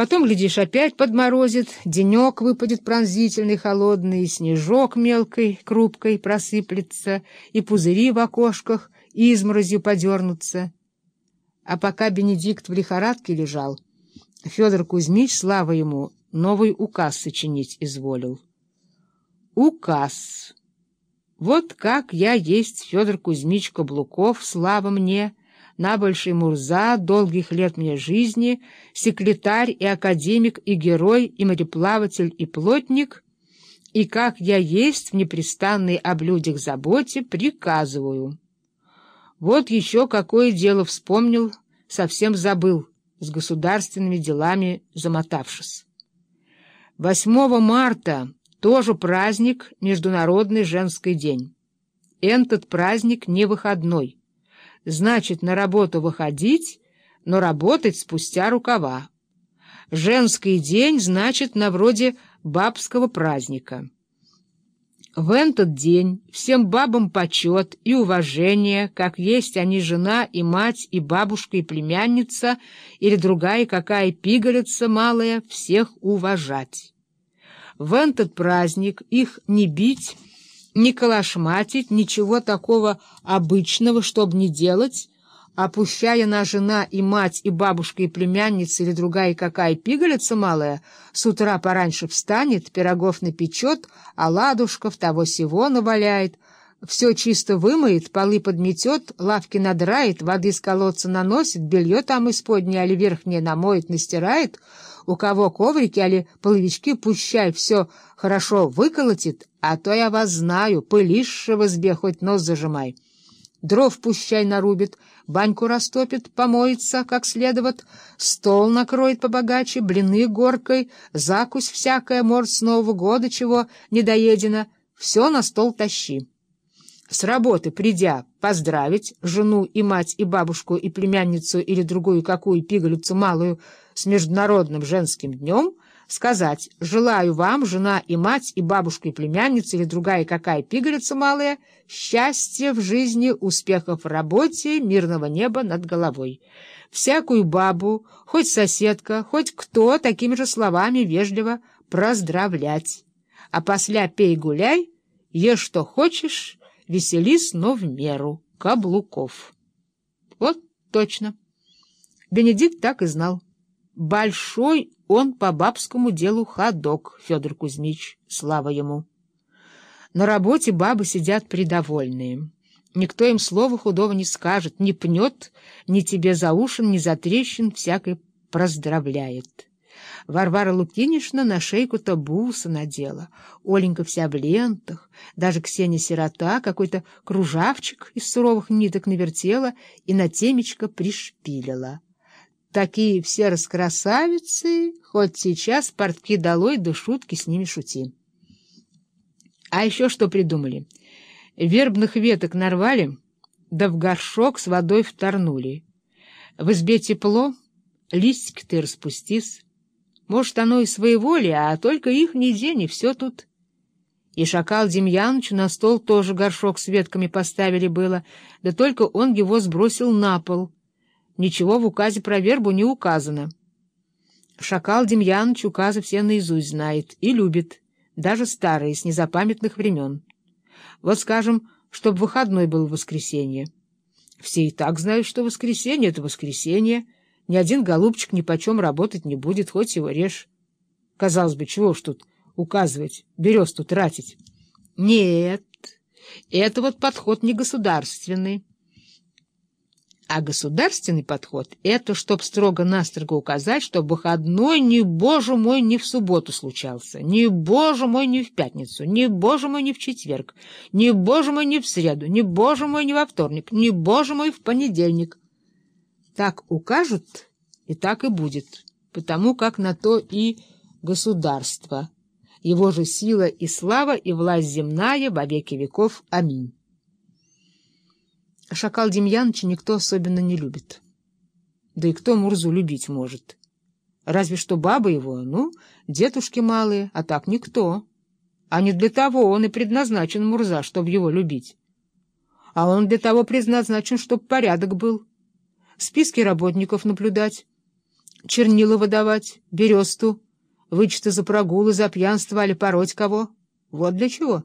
Потом, глядишь, опять подморозит, денек выпадет пронзительный, холодный, снежок мелкой, крупкой просыплется, и пузыри в окошках изморозью подернутся. А пока Бенедикт в лихорадке лежал, Федор Кузьмич, слава ему, новый указ сочинить изволил. Указ. Вот как я есть Федор Кузьмич Каблуков, слава мне, набольший Мурза, долгих лет мне жизни, секретарь и академик и герой, и мореплаватель и плотник, и как я есть в непрестанной об людях заботе, приказываю. Вот еще какое дело вспомнил, совсем забыл, с государственными делами замотавшись. 8 марта тоже праздник Международный женский день. Этот праздник не выходной значит на работу выходить, но работать спустя рукава. Женский день значит на вроде бабского праздника. В этот день всем бабам почет и уважение, как есть они жена и мать, и бабушка, и племянница, или другая какая пигалица малая, всех уважать. В этот праздник их не бить, не калашматить, ничего такого обычного, чтобы не делать, опущая на жена и мать, и бабушка, и племянница, или другая какая пигалица малая, с утра пораньше встанет, пирогов напечет, а ладушков того-сего наваляет, все чисто вымоет, полы подметет, лавки надрает, воды из колодца наносит, белье там исподнее или верхнее намоет, настирает, у кого коврики или половички, пущай все хорошо выколотит, а то я вас знаю, пылище в избе хоть нос зажимай. Дров пущай нарубит, баньку растопит, помоется как следует, стол накроет побогаче, блины горкой, закусь всякая, может, с Нового года чего недоедено, все на стол тащи. С работы, придя, поздравить жену и мать, и бабушку, и племянницу или другую какую пигалицу малую с Международным женским днем, сказать «Желаю вам, жена и мать, и бабушка, и племянница, или другая какая пигалица малая, счастья в жизни, успехов в работе, мирного неба над головой». Всякую бабу, хоть соседка, хоть кто, такими же словами вежливо поздравлять. А после пей-гуляй, ешь что хочешь, Веселис, но в меру. Каблуков. Вот точно. Бенедикт так и знал. Большой он по бабскому делу ходок, Федор Кузьмич, слава ему. На работе бабы сидят придовольные. Никто им слова худого не скажет, не пнет, ни тебе за ушин, ни за трещин всякой поздравляет. Варвара Лукинишна на шейку-то надела, Оленька вся в лентах, даже Ксения-сирота какой-то кружавчик из суровых ниток навертела и на темечко пришпилила. Такие все раскрасавицы, хоть сейчас портки долой да шутки с ними шути. А еще что придумали? Вербных веток нарвали, да в горшок с водой вторнули. В избе тепло, листики ты распустись, может, оно и своеволи, а только их не день, и все тут. И шакал Демьяновичу на стол тоже горшок с ветками поставили было, да только он его сбросил на пол. Ничего в указе про вербу не указано. Шакал Демьянович указы все наизусть знает и любит, даже старые, с незапамятных времен. Вот, скажем, чтоб выходной был в воскресенье. Все и так знают, что воскресенье — это воскресенье — ни один голубчик ни почем работать не будет, хоть его режь. Казалось бы, чего ж тут указывать, берез-то тратить? Нет, это вот подход не государственный. А государственный подход — это чтоб строго-настрого указать, что выходной ни, боже мой, ни в субботу случался, ни, боже мой, ни в пятницу, ни, боже мой, ни в четверг, ни, боже мой, ни в среду, ни, боже мой, ни во вторник, ни, боже мой, в понедельник. Так укажут, и так и будет, потому как на то и государство. Его же сила и слава, и власть земная во веки веков. Аминь. Шакал Демьяновича никто особенно не любит. Да и кто Мурзу любить может? Разве что бабы его, ну, дедушки малые, а так никто. А не для того он и предназначен Мурза, чтобы его любить. А он для того предназначен, чтобы порядок был списки работников наблюдать, чернила выдавать, бересту, вычеты за прогулы, за пьянство или пороть кого. Вот для чего.